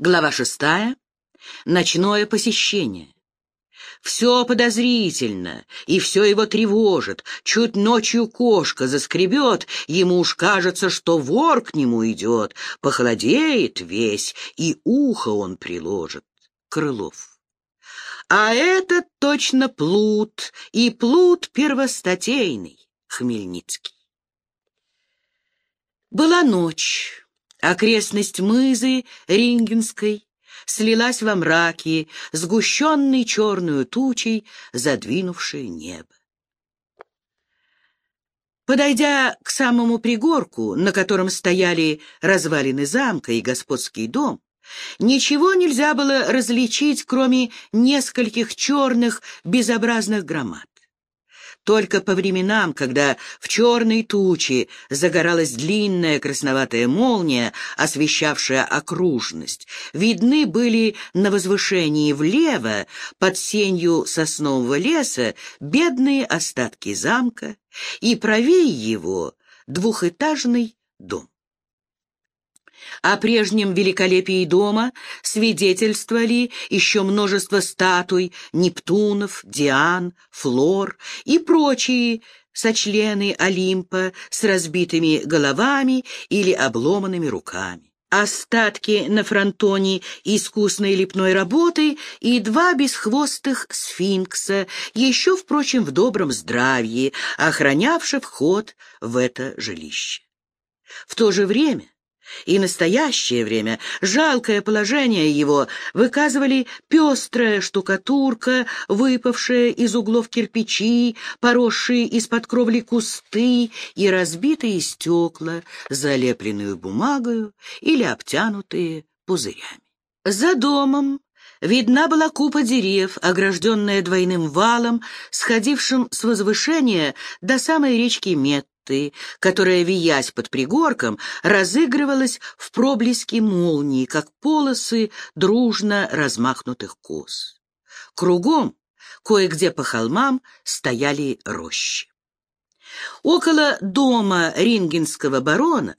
Глава шестая. Ночное посещение. Все подозрительно, и все его тревожит. Чуть ночью кошка заскребет, ему уж кажется, что вор к нему идет. Похолодеет весь, и ухо он приложит. Крылов. А этот точно плут, и плут первостатейный, Хмельницкий. Была ночь. Окрестность мызы Рингенской слилась во мраке, сгущенной черную тучей, задвинувшей небо. Подойдя к самому пригорку, на котором стояли развалины замка и господский дом, ничего нельзя было различить, кроме нескольких черных безобразных громад. Только по временам, когда в черной туче загоралась длинная красноватая молния, освещавшая окружность, видны были на возвышении влево, под сенью соснового леса, бедные остатки замка, и правее его двухэтажный дом. О прежнем великолепии дома свидетельствовали еще множество статуй Нептунов, Диан, Флор и прочие сочлены Олимпа с разбитыми головами или обломанными руками. Остатки на фронтоне искусной лепной работы и два бесхвостых сфинкса, еще, впрочем, в добром здравии, охранявших вход в это жилище. В то же время и настоящее время жалкое положение его выказывали пестрая штукатурка, выпавшая из углов кирпичи, поросшие из-под кровли кусты и разбитые стекла, залепленную бумагою или обтянутые пузырями. За домом видна была купа дерев, огражденная двойным валом, сходившим с возвышения до самой речки Мет, Висты, которая, виясь под пригорком, разыгрывалась в проблеске молнии, как полосы дружно размахнутых кос. Кругом, кое-где по холмам, стояли рощи. Около дома рингенского барона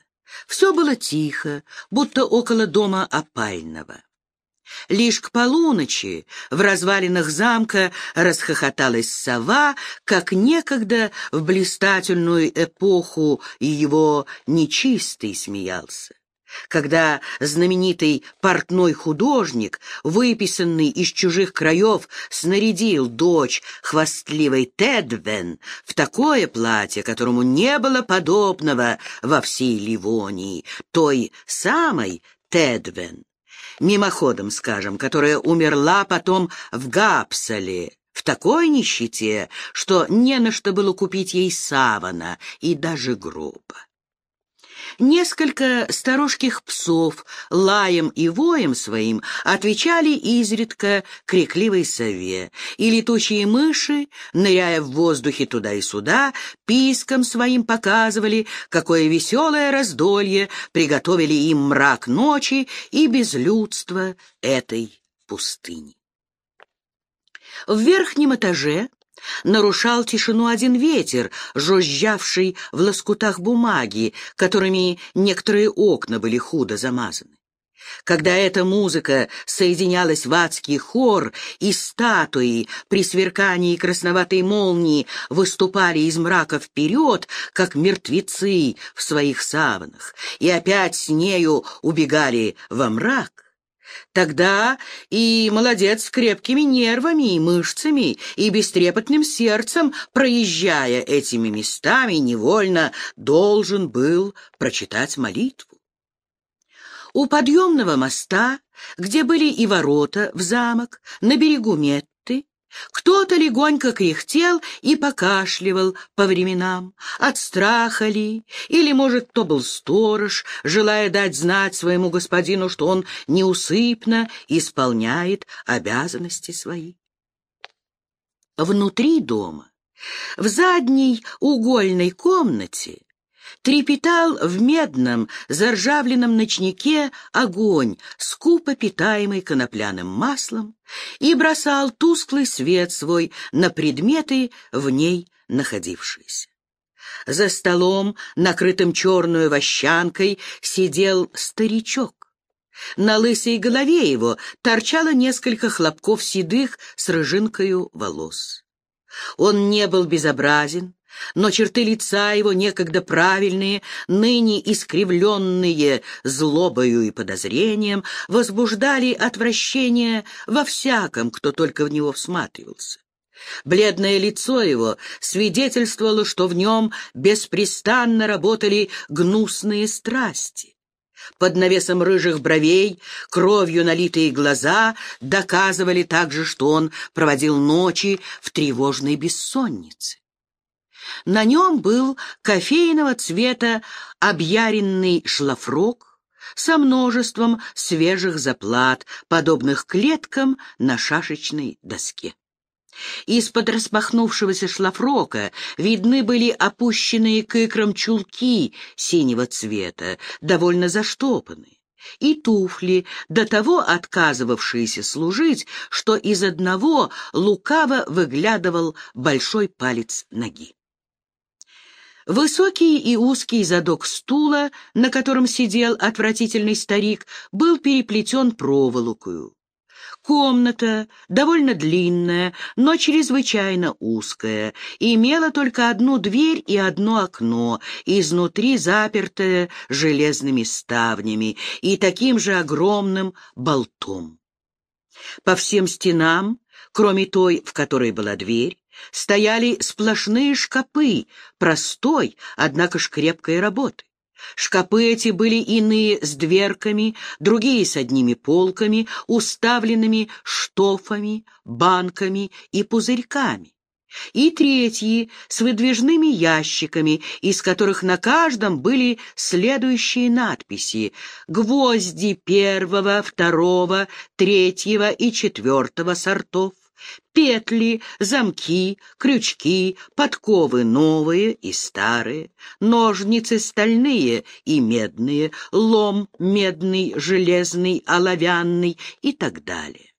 все было тихо, будто около дома опального. Лишь к полуночи в развалинах замка расхохоталась сова, как некогда в блистательную эпоху его нечистый смеялся. Когда знаменитый портной художник, выписанный из чужих краев, снарядил дочь хвастливой Тедвен в такое платье, которому не было подобного во всей Ливонии, той самой Тедвен, мимоходом скажем, которая умерла потом в Гапсале, в такой нищете, что не на что было купить ей савана и даже гроба. Несколько сторожких псов лаем и воем своим отвечали изредка крикливой сове, и летучие мыши, ныряя в воздухе туда и сюда, писком своим показывали, какое веселое раздолье приготовили им мрак ночи и безлюдство этой пустыни. В верхнем этаже нарушал тишину один ветер, жужжавший в лоскутах бумаги, которыми некоторые окна были худо замазаны. Когда эта музыка соединялась в адский хор, и статуи при сверкании красноватой молнии выступали из мрака вперед, как мертвецы в своих саванах, и опять с нею убегали во мрак, Тогда и молодец с крепкими нервами и мышцами и бестрепетным сердцем, проезжая этими местами, невольно должен был прочитать молитву. У подъемного моста, где были и ворота в замок, на берегу Мет, кто-то легонько кряхтел и покашливал по временам, от страха ли, или, может, то был сторож, желая дать знать своему господину, что он неусыпно исполняет обязанности свои. Внутри дома, в задней угольной комнате, Трепетал в медном, заржавленном ночнике огонь, скупо питаемый конопляным маслом, и бросал тусклый свет свой на предметы, в ней находившиеся. За столом, накрытым черную вощанкой, сидел старичок. На лысой голове его торчало несколько хлопков седых с рыжинкою волос. Он не был безобразен, но черты лица его, некогда правильные, ныне искривленные злобою и подозрением, возбуждали отвращение во всяком, кто только в него всматривался. Бледное лицо его свидетельствовало, что в нем беспрестанно работали гнусные страсти. Под навесом рыжих бровей, кровью налитые глаза доказывали также, что он проводил ночи в тревожной бессоннице. На нем был кофейного цвета объяренный шлафрок со множеством свежих заплат, подобных клеткам на шашечной доске. Из-под распахнувшегося шлафрока видны были опущенные к икрам чулки синего цвета, довольно заштопанные, и туфли, до того отказывавшиеся служить, что из одного лукаво выглядывал большой палец ноги. Высокий и узкий задок стула, на котором сидел отвратительный старик, был переплетен проволокою. Комната, довольно длинная, но чрезвычайно узкая, имела только одну дверь и одно окно, изнутри запертое железными ставнями и таким же огромным болтом. По всем стенам, кроме той, в которой была дверь, стояли сплошные шкапы, простой, однако ж крепкой работы. Шкапы эти были иные с дверками, другие с одними полками, уставленными штофами, банками и пузырьками. И третьи с выдвижными ящиками, из которых на каждом были следующие надписи «Гвозди первого, второго, третьего и четвертого сортов» Петли, замки, крючки, подковы новые и старые, ножницы стальные и медные, лом медный, железный, оловянный и так далее.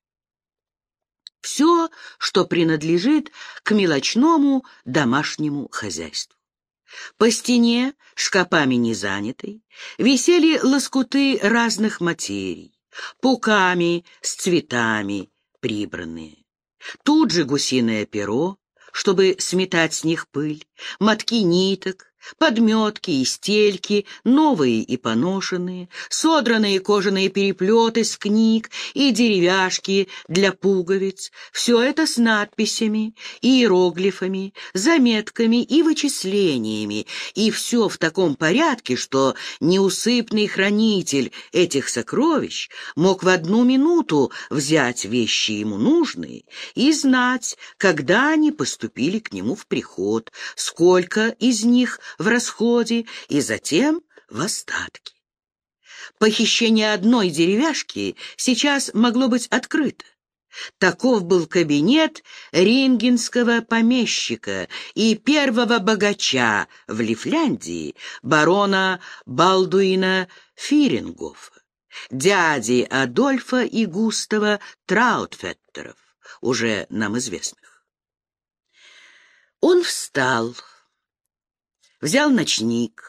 Все, что принадлежит к мелочному домашнему хозяйству. По стене, шкапами не занятой, висели лоскуты разных материй, пуками с цветами прибранные. Тут же гусиное перо, чтобы сметать с них пыль, мотки ниток, подметки и стельки, новые и поношенные, содранные кожаные переплеты с книг и деревяшки для пуговиц. Все это с надписями, иероглифами, заметками и вычислениями, и все в таком порядке, что неусыпный хранитель этих сокровищ мог в одну минуту взять вещи ему нужные и знать, когда они поступили к нему в приход, сколько из них в расходе и затем в остатке. Похищение одной деревяшки сейчас могло быть открыто. Таков был кабинет рингенского помещика и первого богача в Лифляндии, барона Балдуина Фирингофа, дяди Адольфа и Густава Траутфеттеров, уже нам известных. Он встал, взял ночник,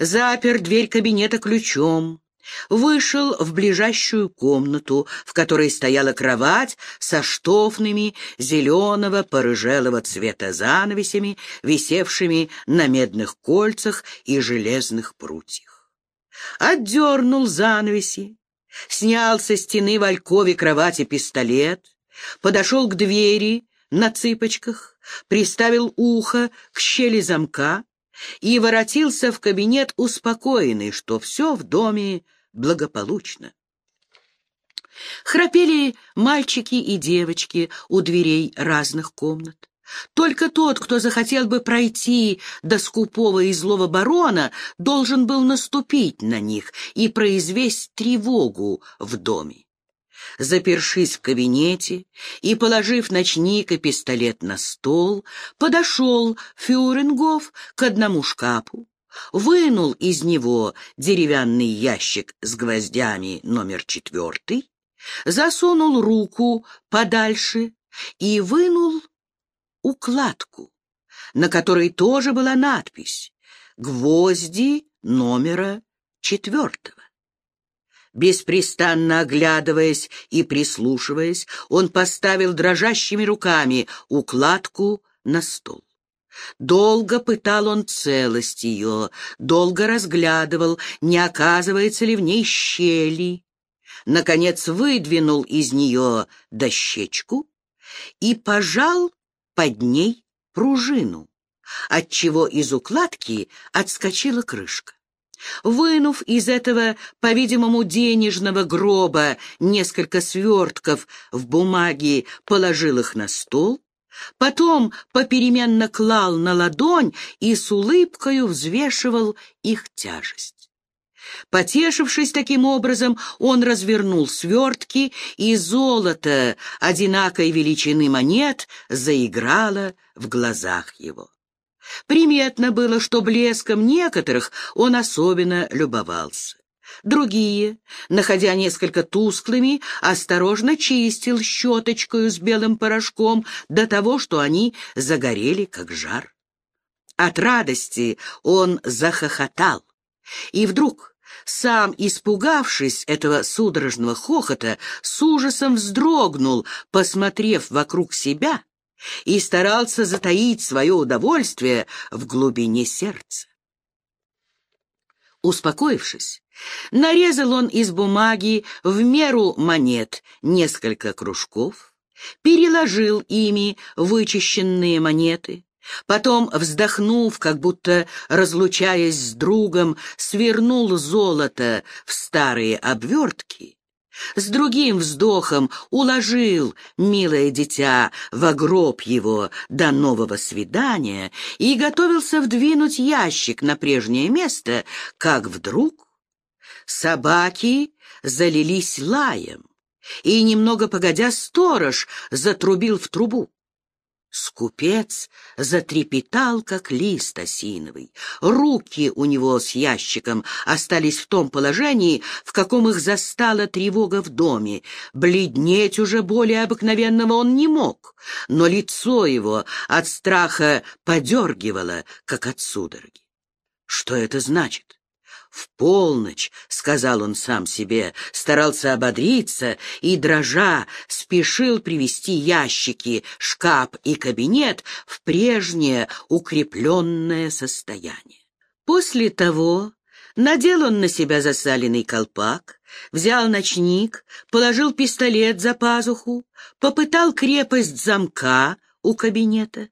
запер дверь кабинета ключом, вышел в ближайшую комнату, в которой стояла кровать со штофными зеленого порыжелого цвета занавесями, висевшими на медных кольцах и железных прутьях. Отдернул занавеси, снял со стены в алькове кровати пистолет, подошел к двери на цыпочках, приставил ухо к щели замка, и воротился в кабинет успокоенный, что все в доме благополучно. Храпели мальчики и девочки у дверей разных комнат. Только тот, кто захотел бы пройти до скупого и злого барона, должен был наступить на них и произвести тревогу в доме. Запершись в кабинете и положив ночник и пистолет на стол, подошел Фюрингов к одному шкафу, вынул из него деревянный ящик с гвоздями номер четвертый, засунул руку подальше и вынул укладку, на которой тоже была надпись «Гвозди номера четвертого». Беспрестанно оглядываясь и прислушиваясь, он поставил дрожащими руками укладку на стол. Долго пытал он целость ее, долго разглядывал, не оказывается ли в ней щели. Наконец выдвинул из нее дощечку и пожал под ней пружину, отчего из укладки отскочила крышка. Вынув из этого, по-видимому, денежного гроба несколько свертков в бумаге, положил их на стол, потом попеременно клал на ладонь и с улыбкою взвешивал их тяжесть. Потешившись таким образом, он развернул свертки, и золото одинакой величины монет заиграло в глазах его. Приметно было, что блеском некоторых он особенно любовался. Другие, находя несколько тусклыми, осторожно чистил щеточкою с белым порошком до того, что они загорели, как жар. От радости он захохотал, и вдруг, сам испугавшись этого судорожного хохота, с ужасом вздрогнул, посмотрев вокруг себя и старался затаить свое удовольствие в глубине сердца. Успокоившись, нарезал он из бумаги в меру монет несколько кружков, переложил ими вычищенные монеты, потом, вздохнув, как будто разлучаясь с другом, свернул золото в старые обвертки с другим вздохом уложил милое дитя в гроб его до нового свидания и готовился вдвинуть ящик на прежнее место, как вдруг собаки залились лаем, и, немного погодя, сторож затрубил в трубу. Скупец затрепетал, как лист осиновый. Руки у него с ящиком остались в том положении, в каком их застала тревога в доме. Бледнеть уже более обыкновенного он не мог, но лицо его от страха подергивало, как от судороги. Что это значит? В полночь, — сказал он сам себе, старался ободриться и, дрожа, спешил привести ящики, шкаф и кабинет в прежнее укрепленное состояние. После того надел он на себя засаленный колпак, взял ночник, положил пистолет за пазуху, попытал крепость замка у кабинета,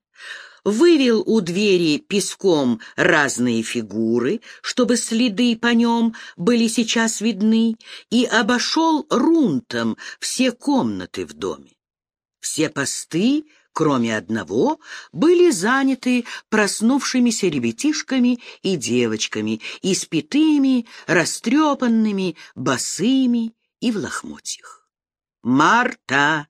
вывел у двери песком разные фигуры, чтобы следы по нем были сейчас видны, и обошел рунтом все комнаты в доме. Все посты, кроме одного, были заняты проснувшимися ребятишками и девочками, испитыми, растрепанными, босыми и в лохмотьях. «Марта!»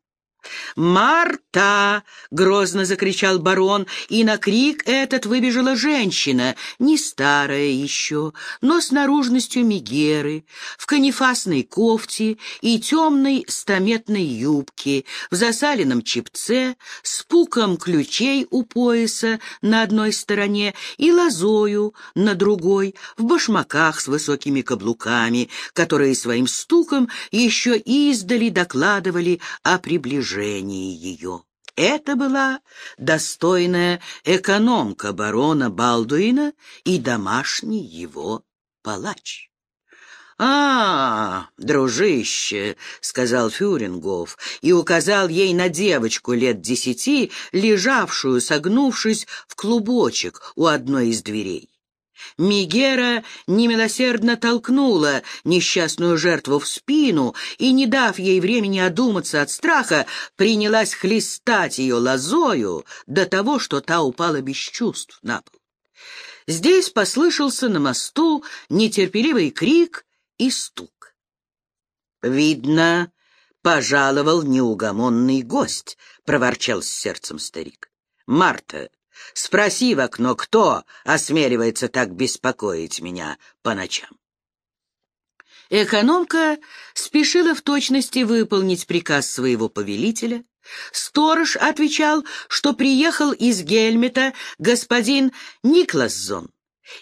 «Марта!» — грозно закричал барон, и на крик этот выбежала женщина, не старая еще, но с наружностью мигеры, в канифасной кофте и темной стометной юбке, в засаленном чепце, с пуком ключей у пояса на одной стороне и лозою на другой, в башмаках с высокими каблуками, которые своим стуком еще издали докладывали о приближении движении ее. Это была достойная экономка барона Балдуина и домашний его палач. «А, дружище», — сказал Фюрингов и указал ей на девочку лет десяти, лежавшую, согнувшись в клубочек у одной из дверей. Мигера немилосердно толкнула несчастную жертву в спину и, не дав ей времени одуматься от страха, принялась хлестать ее лозою до того, что та упала без чувств на пол. Здесь послышался на мосту нетерпеливый крик и стук. «Видно, пожаловал неугомонный гость», — проворчал с сердцем старик. «Марта, Спроси в окно, кто осмеливается так беспокоить меня по ночам. Экономка спешила в точности выполнить приказ своего повелителя. Сторож отвечал, что приехал из Гельмета господин Никласзон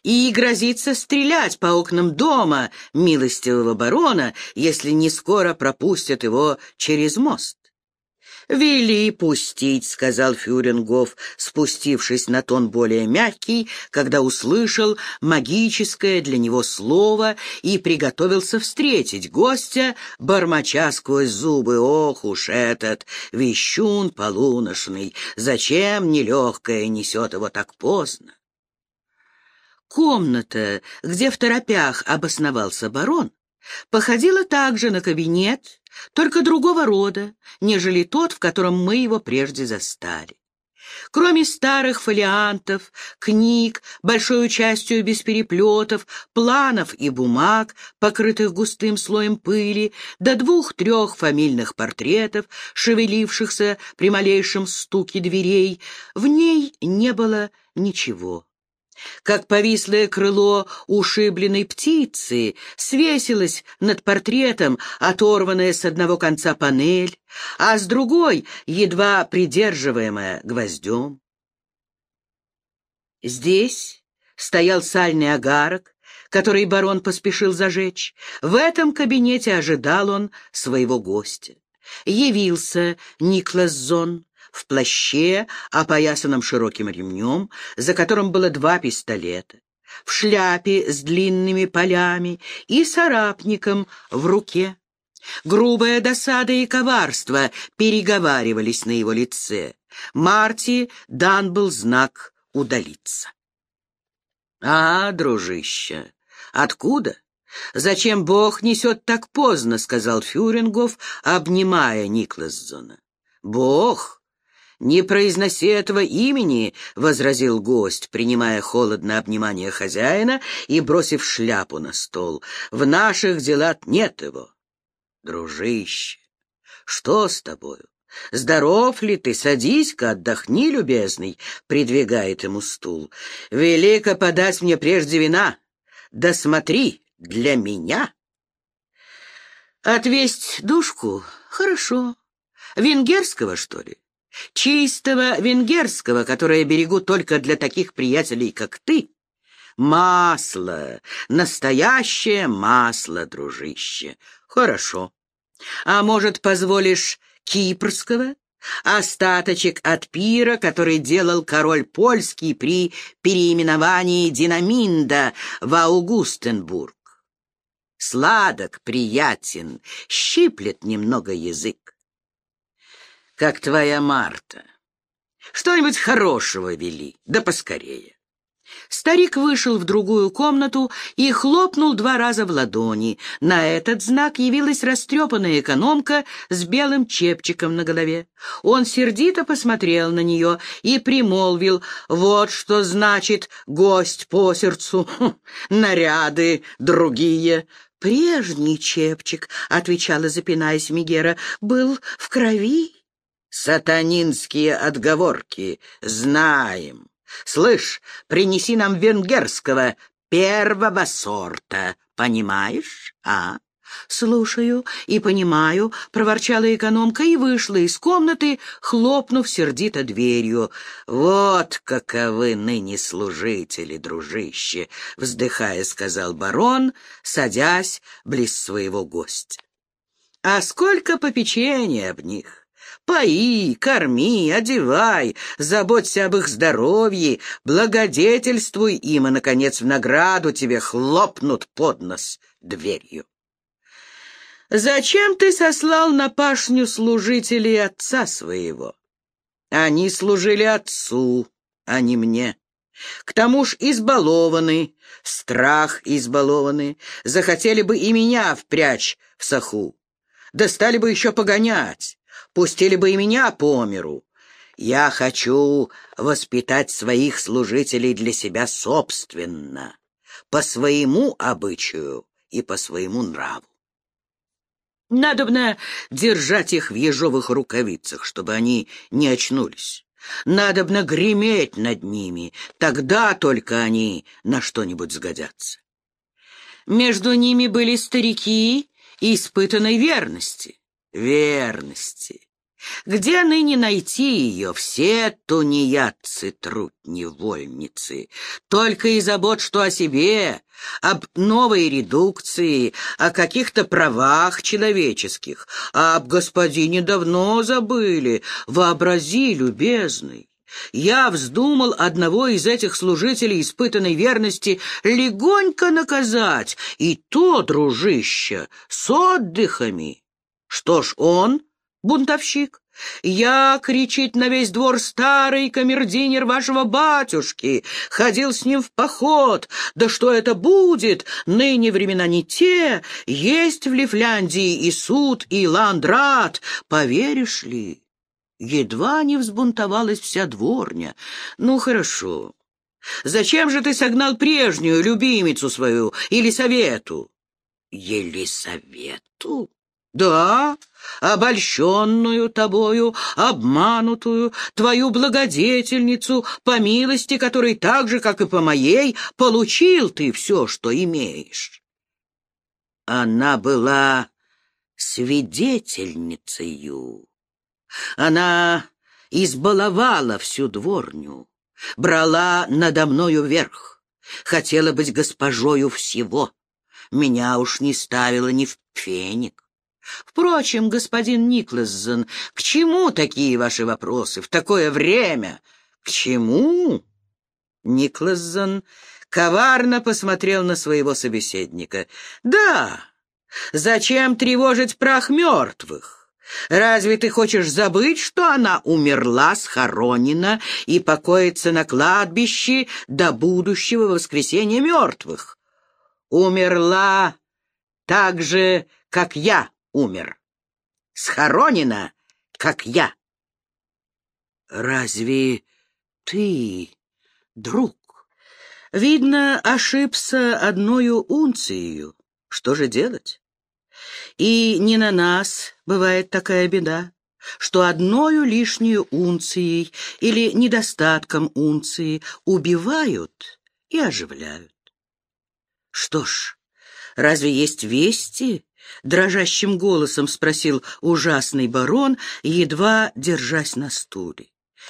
и грозится стрелять по окнам дома милостивого барона, если не скоро пропустят его через мост. «Вели пустить», — сказал Фюрингов, спустившись на тон более мягкий, когда услышал магическое для него слово и приготовился встретить гостя, бормоча сквозь зубы. «Ох уж этот вещун полуношный! Зачем нелегкое несет его так поздно?» Комната, где в торопях обосновался барон, походила также на кабинет, только другого рода, нежели тот, в котором мы его прежде застали. Кроме старых фолиантов, книг, большой частью без переплетов, планов и бумаг, покрытых густым слоем пыли, до двух-трех фамильных портретов, шевелившихся при малейшем стуке дверей, в ней не было ничего как повислое крыло ушибленной птицы свесилось над портретом, оторванная с одного конца панель, а с другой едва придерживаемая гвоздем. Здесь стоял сальный агарок, который барон поспешил зажечь. В этом кабинете ожидал он своего гостя. Явился Никлас Зон, в плаще, опоясанном широким ремнем, за которым было два пистолета, в шляпе с длинными полями и с арапником в руке. Грубая досада и коварство переговаривались на его лице. Марти дан был знак удалиться. «А, дружище, откуда? Зачем Бог несет так поздно?» — сказал Фюрингов, обнимая Никласзона. «Бог «Не произноси этого имени», — возразил гость, принимая холодное обнимание хозяина и бросив шляпу на стол. «В наших делах нет его». «Дружище, что с тобою? Здоров ли ты? Садись-ка, отдохни, любезный», — придвигает ему стул. «Велико подать мне прежде вина. Да смотри, для меня». «Отвесть душку? Хорошо. Венгерского, что ли?» Чистого венгерского, которое берегу только для таких приятелей, как ты. Масло, настоящее масло, дружище. Хорошо. А может, позволишь кипрского? Остаточек от пира, который делал король польский при переименовании Динаминда в Аугустенбург. Сладок, приятен, щиплет немного язык как твоя Марта. Что-нибудь хорошего вели, да поскорее. Старик вышел в другую комнату и хлопнул два раза в ладони. На этот знак явилась растрепанная экономка с белым чепчиком на голове. Он сердито посмотрел на нее и примолвил, «Вот что значит гость по сердцу, хм, наряды другие». «Прежний чепчик», — отвечала, запинаясь Мигера, — «был в крови». Сатанинские отговорки знаем. Слышь, принеси нам венгерского первого сорта, понимаешь, а? «Слушаю и понимаю», — проворчала экономка и вышла из комнаты, хлопнув сердито дверью. «Вот каковы ныне служители, дружище!» — вздыхая, сказал барон, садясь близ своего гостя. «А сколько попечения об них! Пои, корми, одевай, заботься об их здоровье, благодетельствуй им, и, наконец, в награду тебе хлопнут под нос дверью. Зачем ты сослал на пашню служителей отца своего? Они служили отцу, а не мне. К тому ж избалованы, страх избалованы, захотели бы и меня впрячь в саху. Да стали бы еще погонять пустили бы и меня по миру. Я хочу воспитать своих служителей для себя собственно, по своему обычаю и по своему нраву. Надобно держать их в ежовых рукавицах, чтобы они не очнулись. Надобно греметь над ними, тогда только они на что-нибудь сгодятся. Между ними были старики испытанной верности. Верности. Где ныне найти ее? Все тунеядцы, труд-невольницы. Только и забот, что о себе, об новой редукции, о каких-то правах человеческих, а об господине давно забыли. Вообрази, любезный. Я вздумал одного из этих служителей испытанной верности легонько наказать, и то, дружище, с отдыхами. Что ж, он бунтовщик. Я, кричит на весь двор, старый камердинер вашего батюшки, ходил с ним в поход. Да что это будет? Ныне времена не те. Есть в Лифляндии и суд, и ландрат. Поверишь ли? Едва не взбунтовалась вся дворня. Ну, хорошо. Зачем же ты согнал прежнюю любимицу свою, Елисавету? Елисавету? Да, обольщенную тобою, обманутую, твою благодетельницу, по милости которой так же, как и по моей, получил ты все, что имеешь. Она была свидетельницею. Она избаловала всю дворню, брала надо мною верх, хотела быть госпожою всего. Меня уж не ставила ни в феник. Впрочем, господин Никлассон, к чему такие ваши вопросы в такое время? К чему? Никлассон коварно посмотрел на своего собеседника. Да, зачем тревожить прах мертвых? Разве ты хочешь забыть, что она умерла, схоронена и покоится на кладбище до будущего воскресения мертвых? Умерла так же, как я умер. Схоронена, как я. Разве ты, друг? Видно, ошибся одною унцией. Что же делать? И не на нас бывает такая беда, что одною лишнюю унцией или недостатком унции убивают и оживляют. Что ж, разве есть вести, — дрожащим голосом спросил ужасный барон, едва держась на стуле.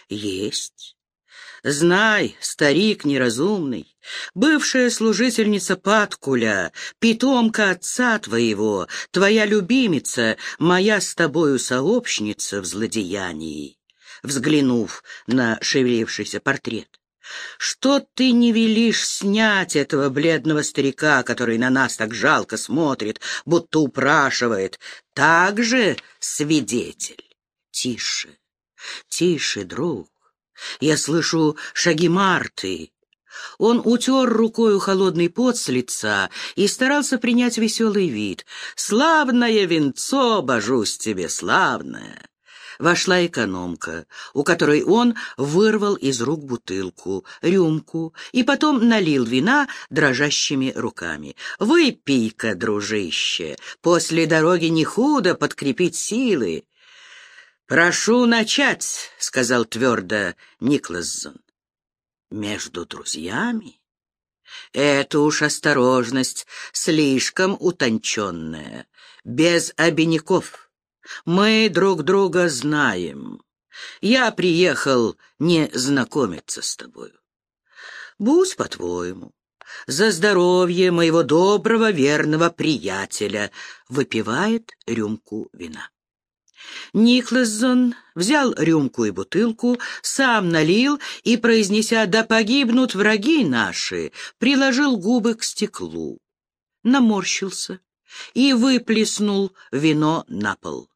«Есть. Знай, старик неразумный, бывшая служительница Паткуля, питомка отца твоего, твоя любимица, моя с тобою сообщница в злодеянии». Взглянув на шевелившийся портрет. Что ты не велишь снять этого бледного старика, который на нас так жалко смотрит, будто упрашивает? Так же свидетель. Тише, тише, друг. Я слышу шаги Марты. Он утер рукою холодный пот с лица и старался принять веселый вид. «Славное венцо, божусь тебе, славное!» Вошла экономка, у которой он вырвал из рук бутылку, рюмку и потом налил вина дрожащими руками. «Выпей-ка, дружище, после дороги не худо подкрепить силы». «Прошу начать», — сказал твердо Никлассон. «Между друзьями?» Это уж осторожность, слишком утонченная, без обиняков. Мы друг друга знаем. Я приехал не знакомиться с тобою. Будь по-твоему. За здоровье моего доброго, верного приятеля выпивает рюмку вина. Никлассон взял рюмку и бутылку, сам налил и, произнеся «Да погибнут враги наши», приложил губы к стеклу, наморщился и выплеснул вино на пол.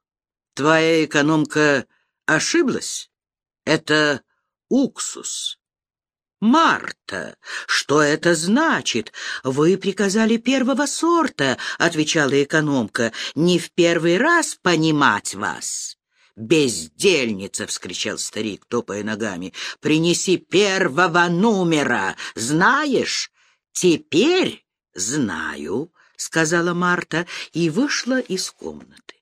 Твоя экономка ошиблась? Это уксус. «Марта, что это значит? Вы приказали первого сорта», — отвечала экономка, — «не в первый раз понимать вас». «Бездельница!» — вскричал старик, топая ногами. «Принеси первого номера! Знаешь?» «Теперь знаю», — сказала Марта и вышла из комнаты.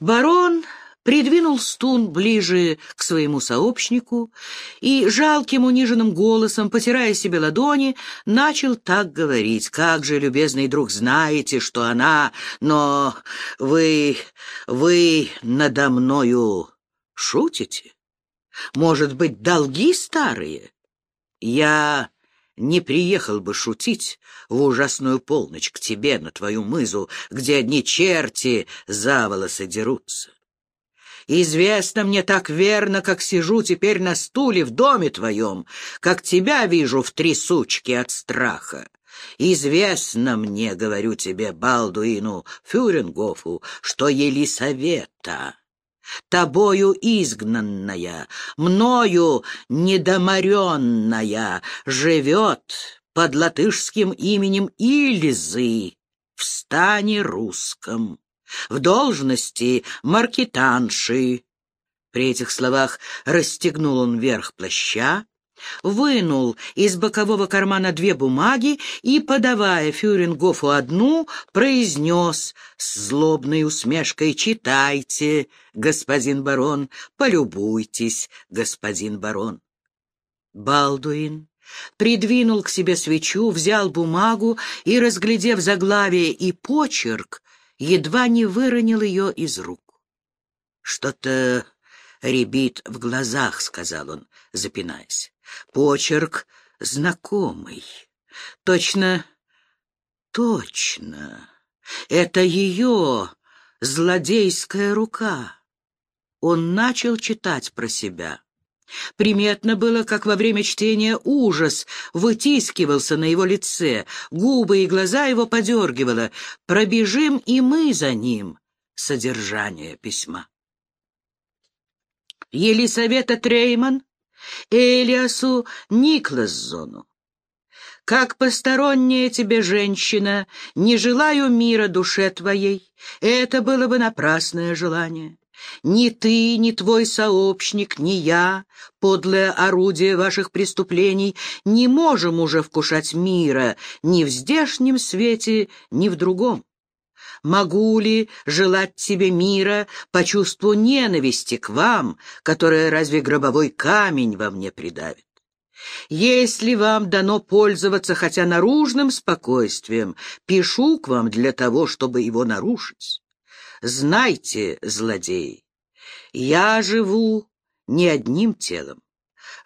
Барон придвинул стул ближе к своему сообщнику и жалким униженным голосом, потирая себе ладони, начал так говорить. «Как же, любезный друг, знаете, что она... Но вы... вы надо мною шутите? Может быть, долги старые? Я не приехал бы шутить в ужасную полночь к тебе на твою мызу, где одни черти за волосы дерутся. Известно мне так верно, как сижу теперь на стуле в доме твоем, как тебя вижу в трясучке от страха. Известно мне, говорю тебе, Балдуину Фюрингофу, что Елисавета, тобою изгнанная, мною недоморенная, живет под латышским именем Ильзы в стане русском в должности маркетанши. При этих словах расстегнул он верх плаща, вынул из бокового кармана две бумаги и, подавая Фюрингофу одну, произнес с злобной усмешкой «Читайте, господин барон, полюбуйтесь, господин барон». Балдуин придвинул к себе свечу, взял бумагу и, разглядев заглавие и почерк, едва не выронил ее из рук. «Что-то рябит в глазах», — сказал он, запинаясь. «Почерк знакомый. Точно, точно. Это ее злодейская рука». Он начал читать про себя. Приметно было, как во время чтения ужас вытискивался на его лице, губы и глаза его подергивало. «Пробежим и мы за ним» — содержание письма. Елисавета Трейман Элиасу Никласзону. Как посторонняя тебе женщина, не желаю мира душе твоей, это было бы напрасное желание. Ни ты, ни твой сообщник, ни я, подлое орудие ваших преступлений, не можем уже вкушать мира ни в здешнем свете, ни в другом. Могу ли желать тебе мира по чувству ненависти к вам, которое разве гробовой камень во мне придавит? Если вам дано пользоваться хотя наружным спокойствием, пишу к вам для того, чтобы его нарушить. Знайте, злодеи, я живу не одним телом,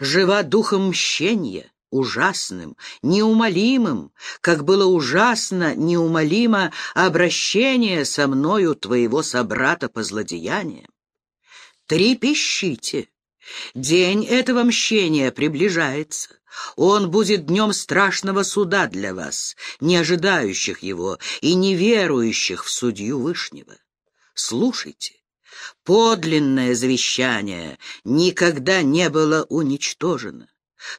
жива духом мщения, ужасным, неумолимым, как было ужасно, неумолимо обращение со мною твоего собрата по злодеяниям. Трепещите! День этого мщения приближается. Он будет днем страшного суда для вас, не ожидающих его и не верующих в судью Вышнего. Слушайте, подлинное завещание никогда не было уничтожено.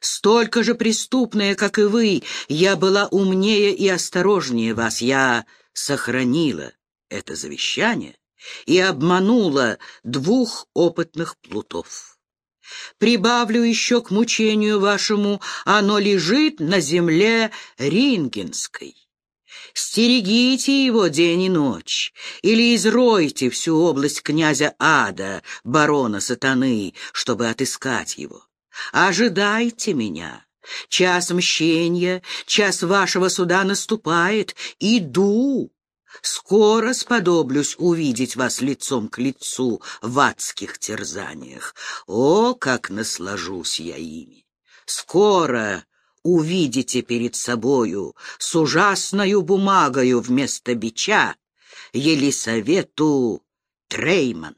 Столько же преступная, как и вы, я была умнее и осторожнее вас. Я сохранила это завещание и обманула двух опытных плутов. Прибавлю еще к мучению вашему, оно лежит на земле Рингенской. Стерегите его день и ночь, или изройте всю область князя Ада, барона сатаны, чтобы отыскать его. Ожидайте меня. Час мщения, час вашего суда наступает. Иду. Скоро сподоблюсь увидеть вас лицом к лицу в адских терзаниях. О, как наслажусь я ими! Скоро увидите перед собою с ужасною бумагою вместо бича Елисавету Трейман.